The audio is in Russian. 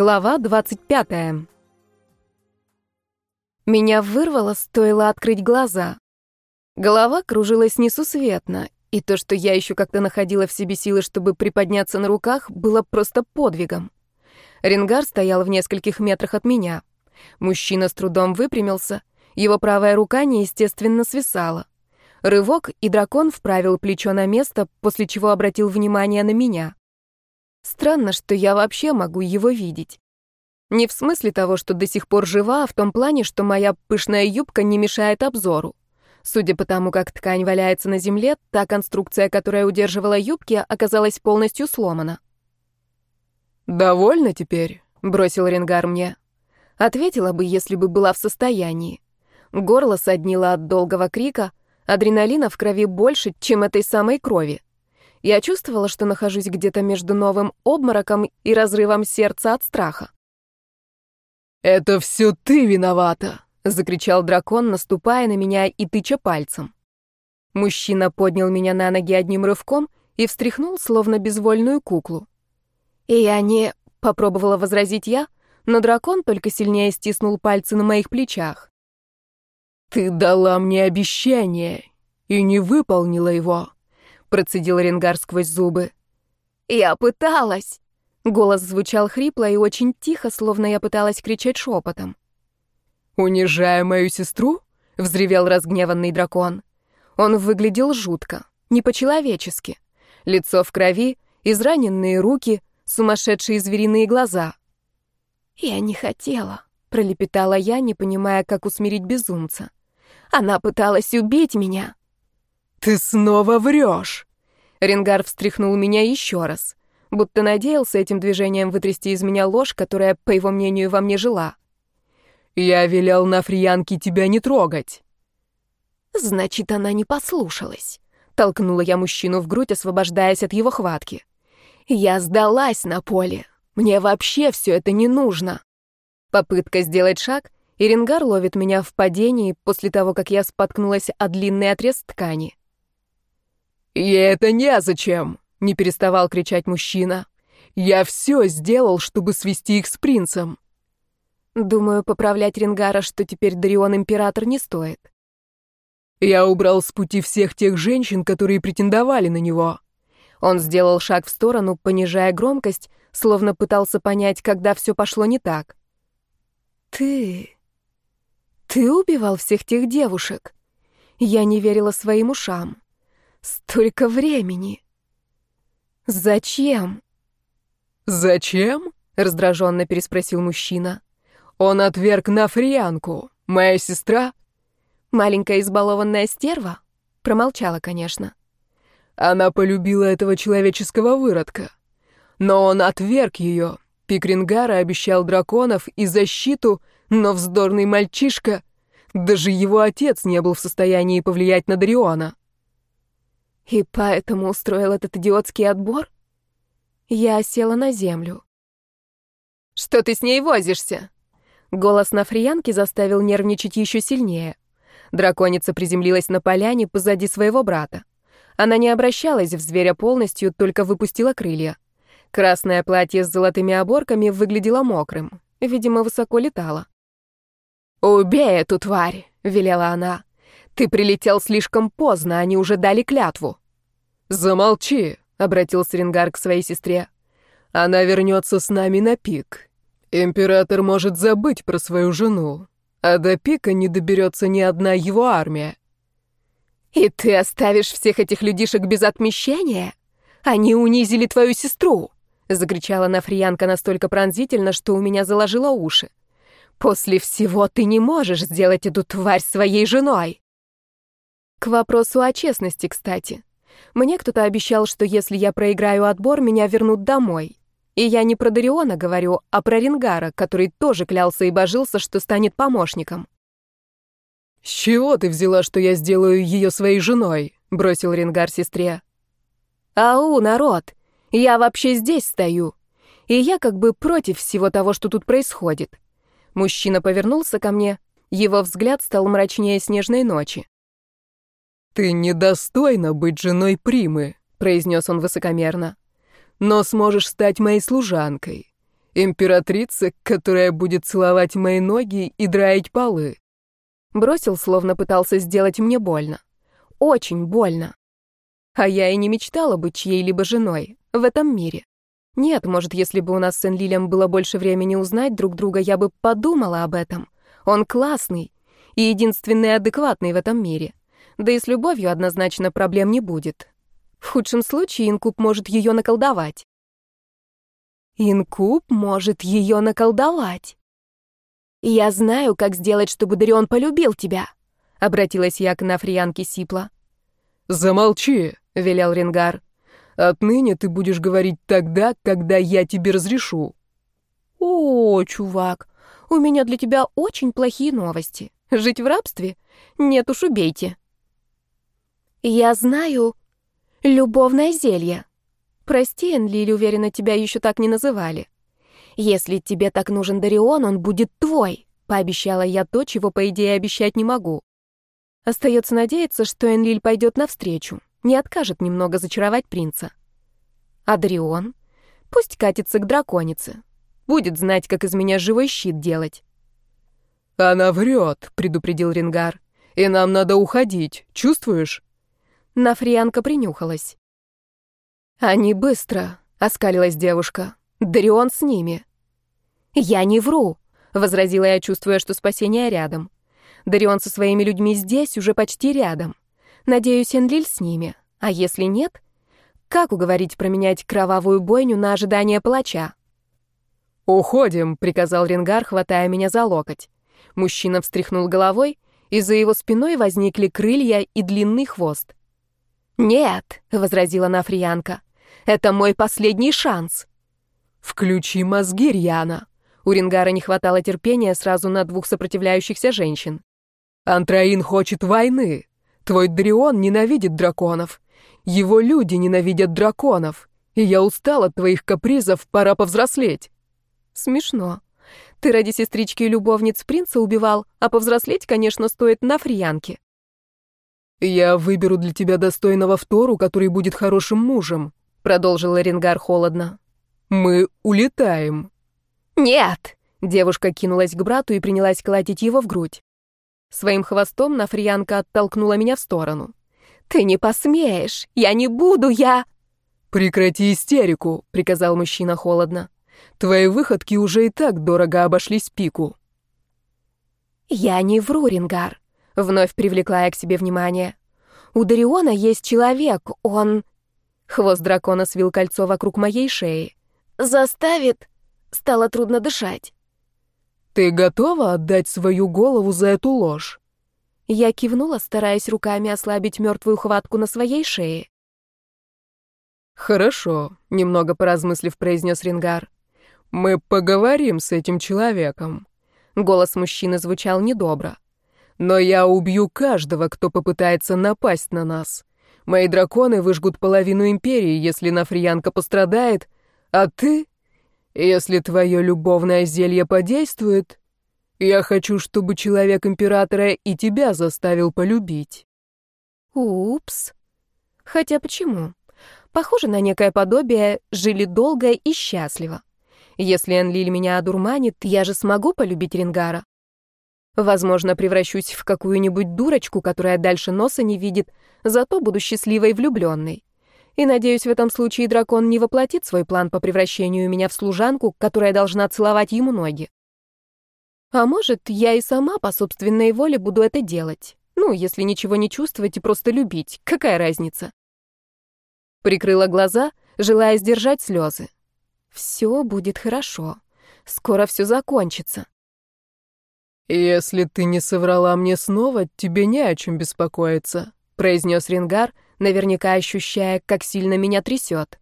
Глава 25. Меня вырвало, стоило открыть глаза. Голова кружилась несусветно, и то, что я еще как-то находила в себе силы, чтобы приподняться на руках, было просто подвигом. Ренгар стоял в нескольких метрах от меня. Мужчина с трудом выпрямился, его правая рука неестественно свисала. Рывок, и дракон вправил плечо на место, после чего обратил внимание на меня. Странно, что я вообще могу его видеть. Не в смысле того, что до сих пор жива, а в том плане, что моя пышная юбка не мешает обзору. Судя по тому, как ткань валяется на земле, та конструкция, которая удерживала юбки, оказалась полностью сломана. «Довольно теперь?» — бросил Ренгар мне. Ответила бы, если бы была в состоянии. Горло соднило от долгого крика, адреналина в крови больше, чем этой самой крови. Я чувствовала, что нахожусь где-то между новым обмороком и разрывом сердца от страха. «Это все ты виновата!» — закричал дракон, наступая на меня и тыча пальцем. Мужчина поднял меня на ноги одним рывком и встряхнул, словно безвольную куклу. И я не... — попробовала возразить я, но дракон только сильнее стиснул пальцы на моих плечах. «Ты дала мне обещание и не выполнила его», процедил Ренгар сквозь зубы. «Я пыталась!» Голос звучал хрипло и очень тихо, словно я пыталась кричать шепотом. «Унижая мою сестру?» — взревел разгневанный дракон. Он выглядел жутко, не по-человечески. Лицо в крови, израненные руки, сумасшедшие звериные глаза. «Я не хотела», — пролепетала я, не понимая, как усмирить безумца. «Она пыталась убить меня». «Ты снова врешь!» Ренгар встряхнул меня еще раз, будто надеялся этим движением вытрясти из меня ложь, которая, по его мнению, во мне жила. «Я велел на фриянке тебя не трогать». «Значит, она не послушалась», — толкнула я мужчину в грудь, освобождаясь от его хватки. «Я сдалась на поле. Мне вообще все это не нужно». Попытка сделать шаг, и Ренгар ловит меня в падении после того, как я споткнулась о длинный отрез ткани. «И это незачем!» — не переставал кричать мужчина. «Я все сделал, чтобы свести их с принцем!» Думаю, поправлять Ренгара, что теперь Дарион император, не стоит. «Я убрал с пути всех тех женщин, которые претендовали на него». Он сделал шаг в сторону, понижая громкость, словно пытался понять, когда все пошло не так. «Ты... ты убивал всех тех девушек?» Я не верила своим ушам. Столько времени. Зачем? Зачем? раздраженно переспросил мужчина. Он отверг на фриянку. Моя сестра? Маленькая избалованная стерва? Промолчала, конечно. Она полюбила этого человеческого выродка. Но он отверг ее. Пикрингара обещал драконов и защиту, но вздорный мальчишка... Даже его отец не был в состоянии повлиять на Дариона. И поэтому устроил этот идиотский отбор? Я села на землю. «Что ты с ней возишься?» Голос на фриянке заставил нервничать еще сильнее. Драконица приземлилась на поляне позади своего брата. Она не обращалась в зверя полностью, только выпустила крылья. Красное платье с золотыми оборками выглядело мокрым. Видимо, высоко летало. «Убей эту тварь!» — велела она. Ты прилетел слишком поздно, они уже дали клятву. Замолчи, обратился Ренгар к своей сестре. Она вернется с нами на пик. Император может забыть про свою жену, а до пика не доберется ни одна его армия. И ты оставишь всех этих людишек без отмещения? Они унизили твою сестру, закричала Нафриянка настолько пронзительно, что у меня заложило уши. После всего ты не можешь сделать эту тварь своей женой. К вопросу о честности, кстати. Мне кто-то обещал, что если я проиграю отбор, меня вернут домой. И я не про Дариона говорю, а про Рингара, который тоже клялся и божился, что станет помощником. «С чего ты взяла, что я сделаю ее своей женой?» — бросил Рингар сестре. «Ау, народ! Я вообще здесь стою. И я как бы против всего того, что тут происходит». Мужчина повернулся ко мне. Его взгляд стал мрачнее снежной ночи. «Ты недостойна быть женой Примы», — произнес он высокомерно. «Но сможешь стать моей служанкой. Императрица, которая будет целовать мои ноги и драить полы. Бросил, словно пытался сделать мне больно. Очень больно. А я и не мечтала быть чьей-либо женой в этом мире. Нет, может, если бы у нас с Энлилем было больше времени узнать друг друга, я бы подумала об этом. Он классный и единственный адекватный в этом мире. Да и с любовью однозначно проблем не будет. В худшем случае инкуб может ее наколдовать. Инкуб может ее наколдовать. «Я знаю, как сделать, чтобы Дарион полюбил тебя», — обратилась я к Нафриянке Сипла. «Замолчи», — велел Ренгар. «Отныне ты будешь говорить тогда, когда я тебе разрешу». «О, чувак, у меня для тебя очень плохие новости. Жить в рабстве? Нет уж, убейте». «Я знаю любовное зелье», Прости, Энлиль, уверена, тебя еще так не называли. Если тебе так нужен Дарион, он будет твой, пообещала я то, чего, по идее, обещать не могу. Остается надеяться, что Энлиль пойдет навстречу, не откажет немного зачаровать принца. А Дарион? Пусть катится к драконице. Будет знать, как из меня живой щит делать. «Она врет», — предупредил Рингар. «И нам надо уходить, чувствуешь?» Нафрианка принюхалась. «Они быстро», — оскалилась девушка. «Дарион с ними». «Я не вру», — возразила я, чувствуя, что спасение рядом. «Дарион со своими людьми здесь, уже почти рядом. Надеюсь, Энлиль с ними. А если нет, как уговорить променять кровавую бойню на ожидание палача?» «Уходим», — приказал Ренгар, хватая меня за локоть. Мужчина встряхнул головой, и за его спиной возникли крылья и длинный хвост. «Нет», — возразила Нафриянка, это мой последний шанс. Включи мозги, Рьяна. У Рингара не хватало терпения сразу на двух сопротивляющихся женщин. Антраин хочет войны. Твой Дрион ненавидит драконов. Его люди ненавидят драконов. И я устал от твоих капризов, пора повзрослеть. Смешно. Ты ради сестрички и любовниц принца убивал, а повзрослеть, конечно, стоит на фриянке. Я выберу для тебя достойного втору, который будет хорошим мужем продолжил Ренгар холодно. Мы улетаем. Нет, девушка кинулась к брату и принялась колотить его в грудь. Своим хвостом Нафриянка оттолкнула меня в сторону. Ты не посмеешь. Я не буду, я Прекрати истерику, приказал мужчина холодно. Твои выходки уже и так дорого обошлись пику. Я не вру, Рингар, вновь привлекла я к себе внимание. У Дариона есть человек, он Хвост дракона свил кольцо вокруг моей шеи. «Заставит?» Стало трудно дышать. «Ты готова отдать свою голову за эту ложь?» Я кивнула, стараясь руками ослабить мертвую хватку на своей шее. «Хорошо», — немного поразмыслив, произнес Рингар. «Мы поговорим с этим человеком». Голос мужчины звучал недобро. «Но я убью каждого, кто попытается напасть на нас. Мои драконы выжгут половину империи, если Нафриянка пострадает, а ты, если твое любовное зелье подействует, я хочу, чтобы человек императора и тебя заставил полюбить. Упс. Хотя почему? Похоже на некое подобие «жили долго и счастливо». Если Энлиль меня одурманит, я же смогу полюбить Рингара. Возможно, превращусь в какую-нибудь дурочку, которая дальше носа не видит, зато буду счастливой влюбленной. И надеюсь, в этом случае дракон не воплотит свой план по превращению меня в служанку, которая должна целовать ему ноги. А может, я и сама по собственной воле буду это делать. Ну, если ничего не чувствовать и просто любить, какая разница? Прикрыла глаза, желая сдержать слезы. Все будет хорошо. Скоро все закончится. «Если ты не соврала мне снова, тебе не о чем беспокоиться», — произнес Рингар, наверняка ощущая, как сильно меня трясет.